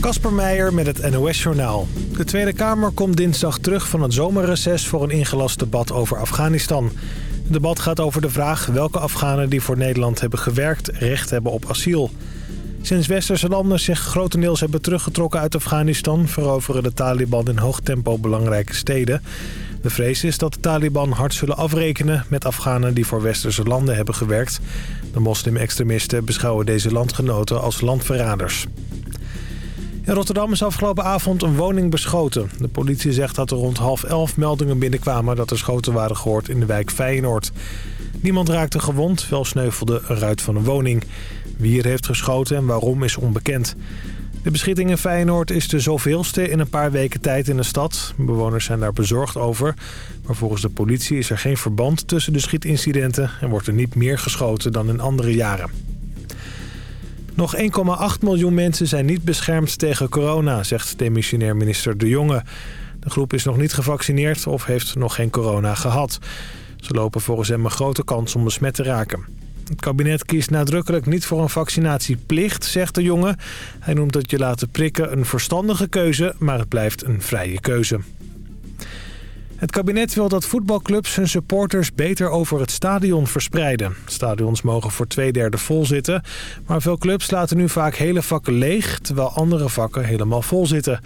Kasper Meijer met het NOS-journaal. De Tweede Kamer komt dinsdag terug van het zomerreces voor een ingelast debat over Afghanistan. Het debat gaat over de vraag welke Afghanen die voor Nederland hebben gewerkt recht hebben op asiel. Sinds westerse landen zich grotendeels hebben teruggetrokken uit Afghanistan... veroveren de Taliban in hoog tempo belangrijke steden. De vrees is dat de Taliban hard zullen afrekenen met Afghanen die voor westerse landen hebben gewerkt. De moslim-extremisten beschouwen deze landgenoten als landverraders. In Rotterdam is afgelopen avond een woning beschoten. De politie zegt dat er rond half elf meldingen binnenkwamen dat er schoten waren gehoord in de wijk Feyenoord. Niemand raakte gewond, wel sneuvelde een ruit van een woning. Wie er heeft geschoten en waarom is onbekend. De beschieting in Feyenoord is de zoveelste in een paar weken tijd in de stad. Bewoners zijn daar bezorgd over. Maar volgens de politie is er geen verband tussen de schietincidenten... en wordt er niet meer geschoten dan in andere jaren. Nog 1,8 miljoen mensen zijn niet beschermd tegen corona, zegt demissionair minister De Jonge. De groep is nog niet gevaccineerd of heeft nog geen corona gehad. Ze lopen volgens hem een grote kans om besmet te raken. Het kabinet kiest nadrukkelijk niet voor een vaccinatieplicht, zegt de jongen. Hij noemt het je laten prikken een verstandige keuze, maar het blijft een vrije keuze. Het kabinet wil dat voetbalclubs hun supporters beter over het stadion verspreiden. Stadions mogen voor twee derde vol zitten, maar veel clubs laten nu vaak hele vakken leeg... terwijl andere vakken helemaal vol zitten.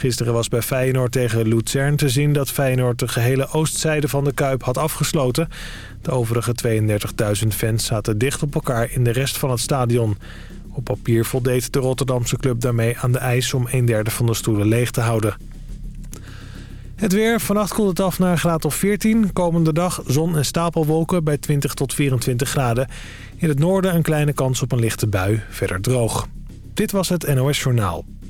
Gisteren was bij Feyenoord tegen Luzern te zien dat Feyenoord de gehele oostzijde van de Kuip had afgesloten. De overige 32.000 fans zaten dicht op elkaar in de rest van het stadion. Op papier voldeed de Rotterdamse club daarmee aan de eis om een derde van de stoelen leeg te houden. Het weer. Vannacht koelt het af naar een graad of 14. Komende dag zon en stapelwolken bij 20 tot 24 graden. In het noorden een kleine kans op een lichte bui. Verder droog. Dit was het NOS Journaal.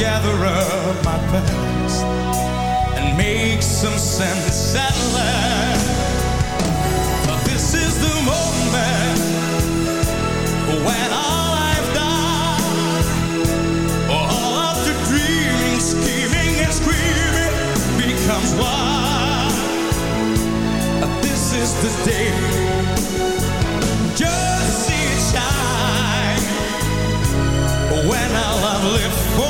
gather up my past and make some sense at last. But This is the moment when screaming becomes one. This is the day. Just see it shine when all I've lived for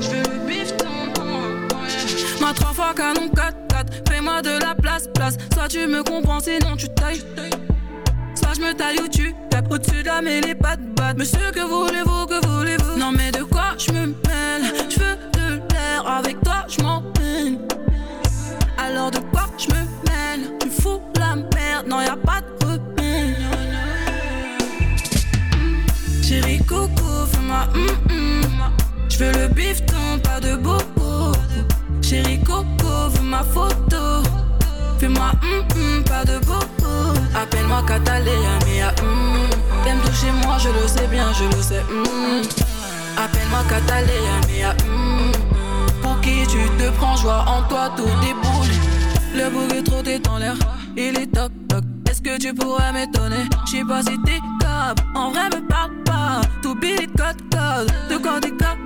Je veux le bifton, hum, ouais. Ma trois fois canon 4-4, fais-moi de la place, place. Soit tu me comprends, sinon tu tailles. Soit je me taille ou tu tapes au-dessus de la mêlée, pas de batte. Monsieur, que voulez-vous, que voulez-vous Non, mais de quoi je me mêle Je veux le bifton, pas de bobo. Chérie coco, veux ma photo. Fais-moi hum hum, pas de bobo. Appelle-moi Catalina, mia hum. T'aimes toucher moi, je le sais bien, je le sais hum. Appelle-moi Catalina, mia hum. Pour qui tu te prends, joie en toi, tout déboule. Le bouc est trop dans l'air, il est toc toc. Est-ce que tu pourrais m'étonner? J'sais pas si t'es capable, en vrai me parle pas. Tout billet code code, de yeah yeah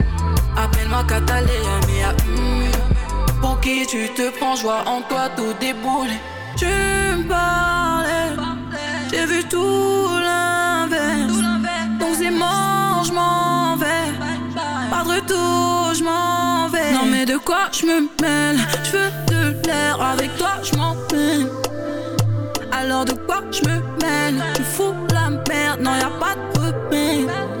Appelle-moi Catalina, mais hum. Pour qui tu te prends, joie en toi tout déboulé. Tu me parlais, j'ai vu tout l'inverse. Donc c'est mort, je m'en vais. Pas de retour, je m'en vais. Non mais de quoi je me mêle? Je veux de l'air, avec toi je m'en Alors de quoi je me mêle? Tu fous la merde, non y a pas de remède.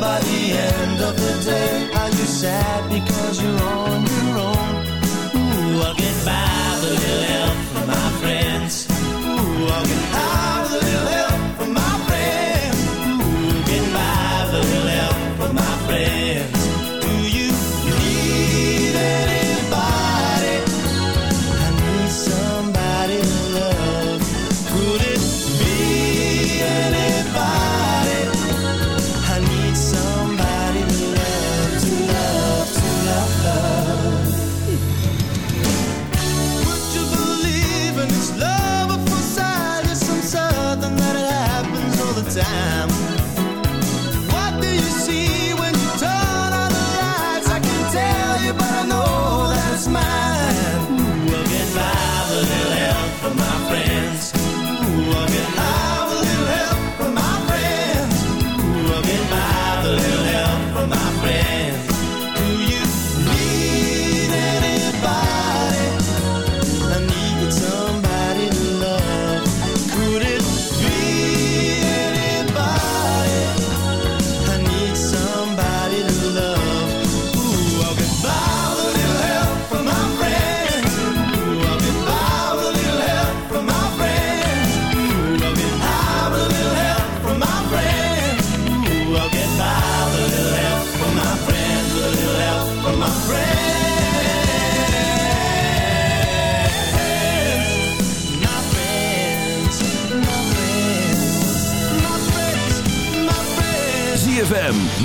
by the end of the day? Are you sad because you're on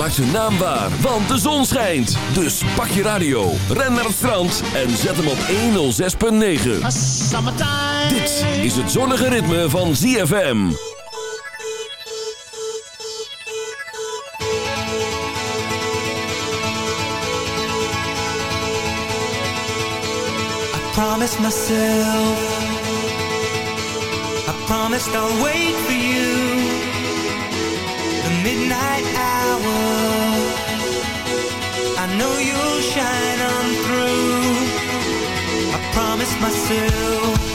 Maak zijn naam waar, want de zon schijnt. Dus pak je radio, ren naar het strand en zet hem op 106.9. Dit is het zonnige ritme van ZFM. I promised myself I promised I'll wait for you myself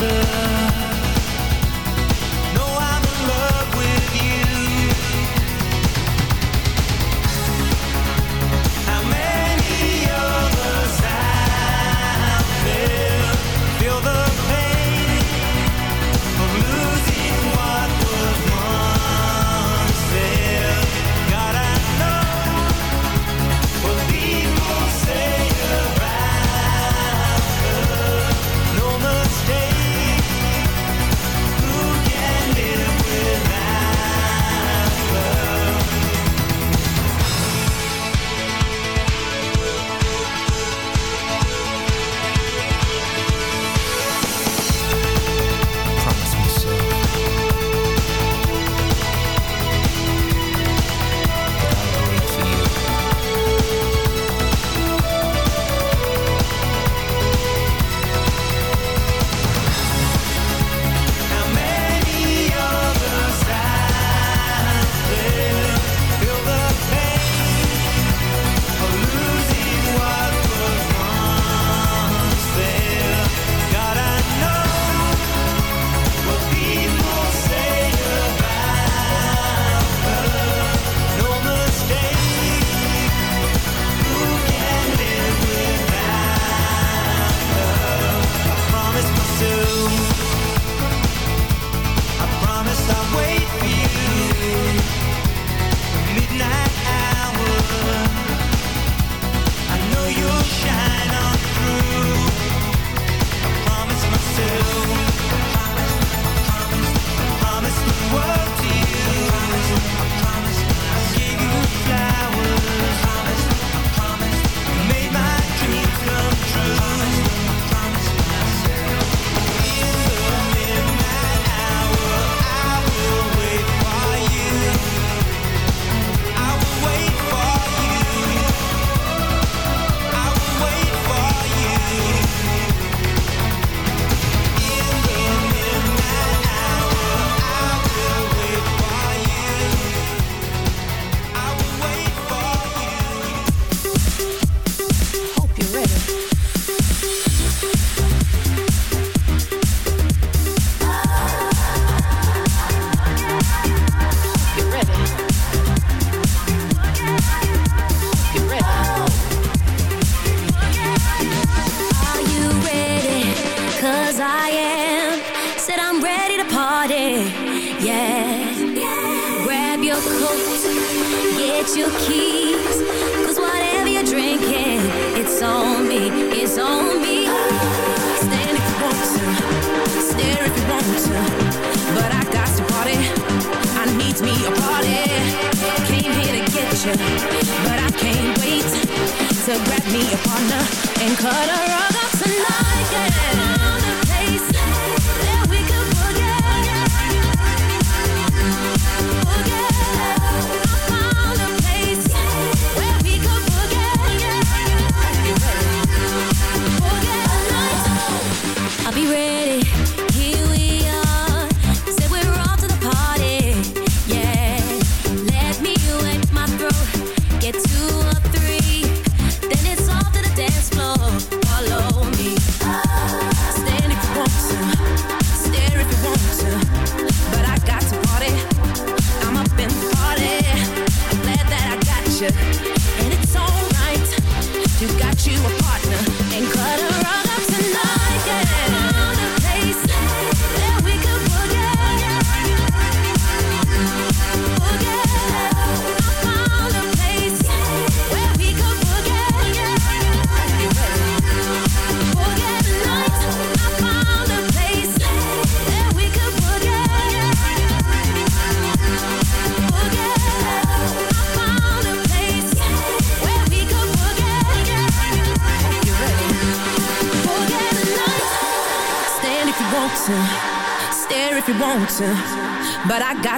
together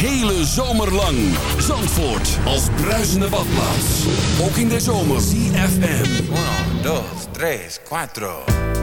hele zomer lang. Zandvoort als bruisende badplaats. Ook in de zomer. CFM. 1, 2, 3, 4.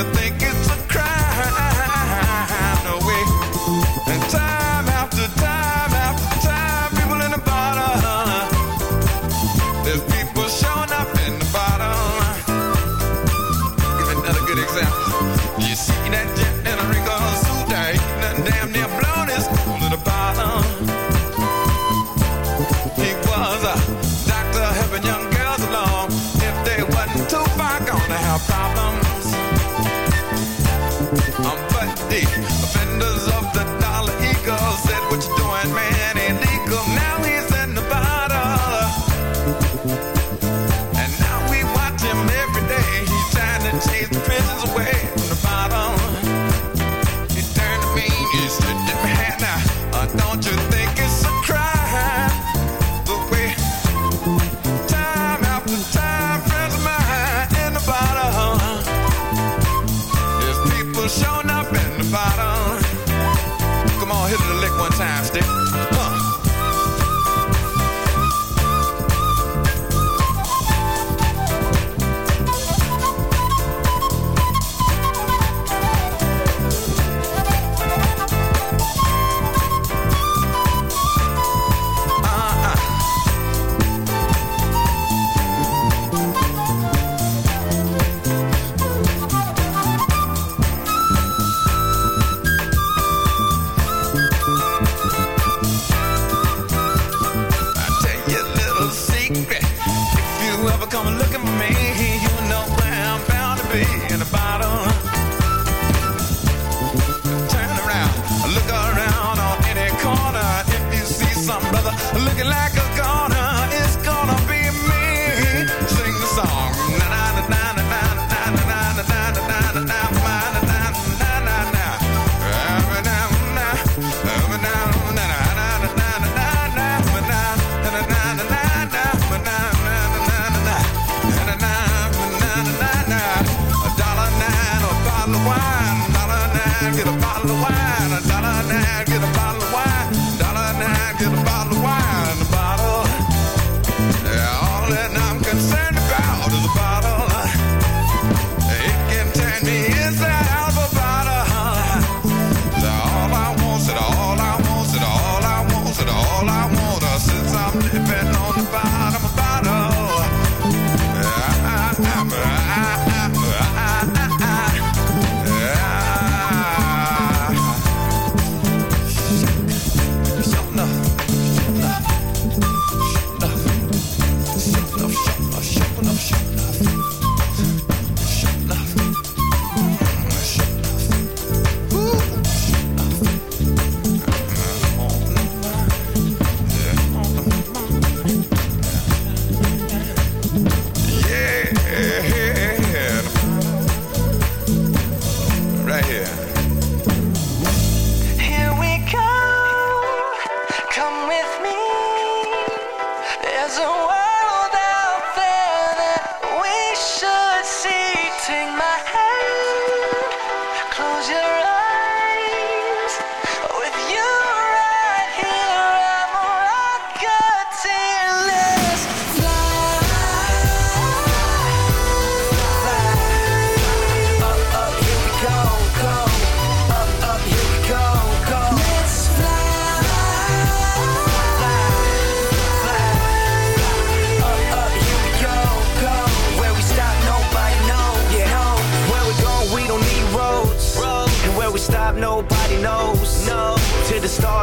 I think it's a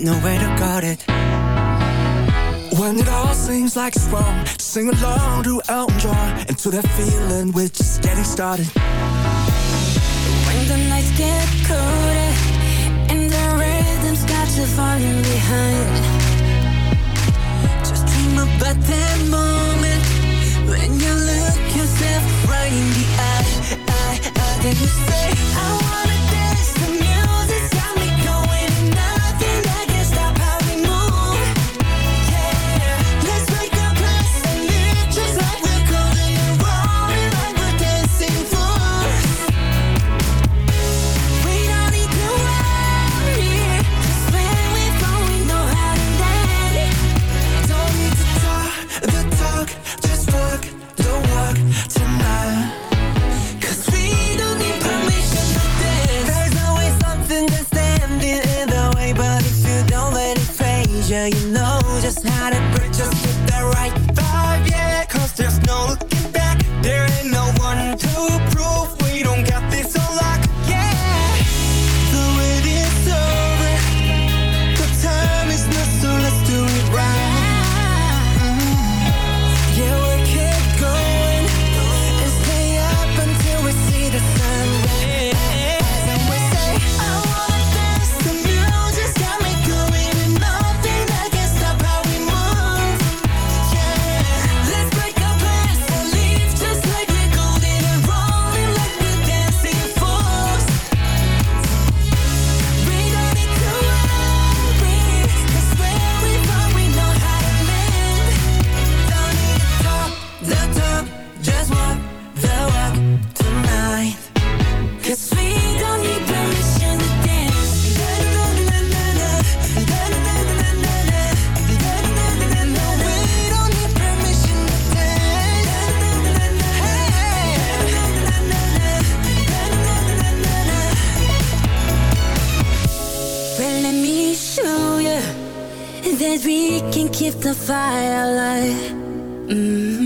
with nowhere to guard it. When it all seems like it's wrong, sing along to Elton John and that feeling we're just getting started. When the nights get colder and the rhythm's got you falling behind. keep the fire alive. Mm -hmm.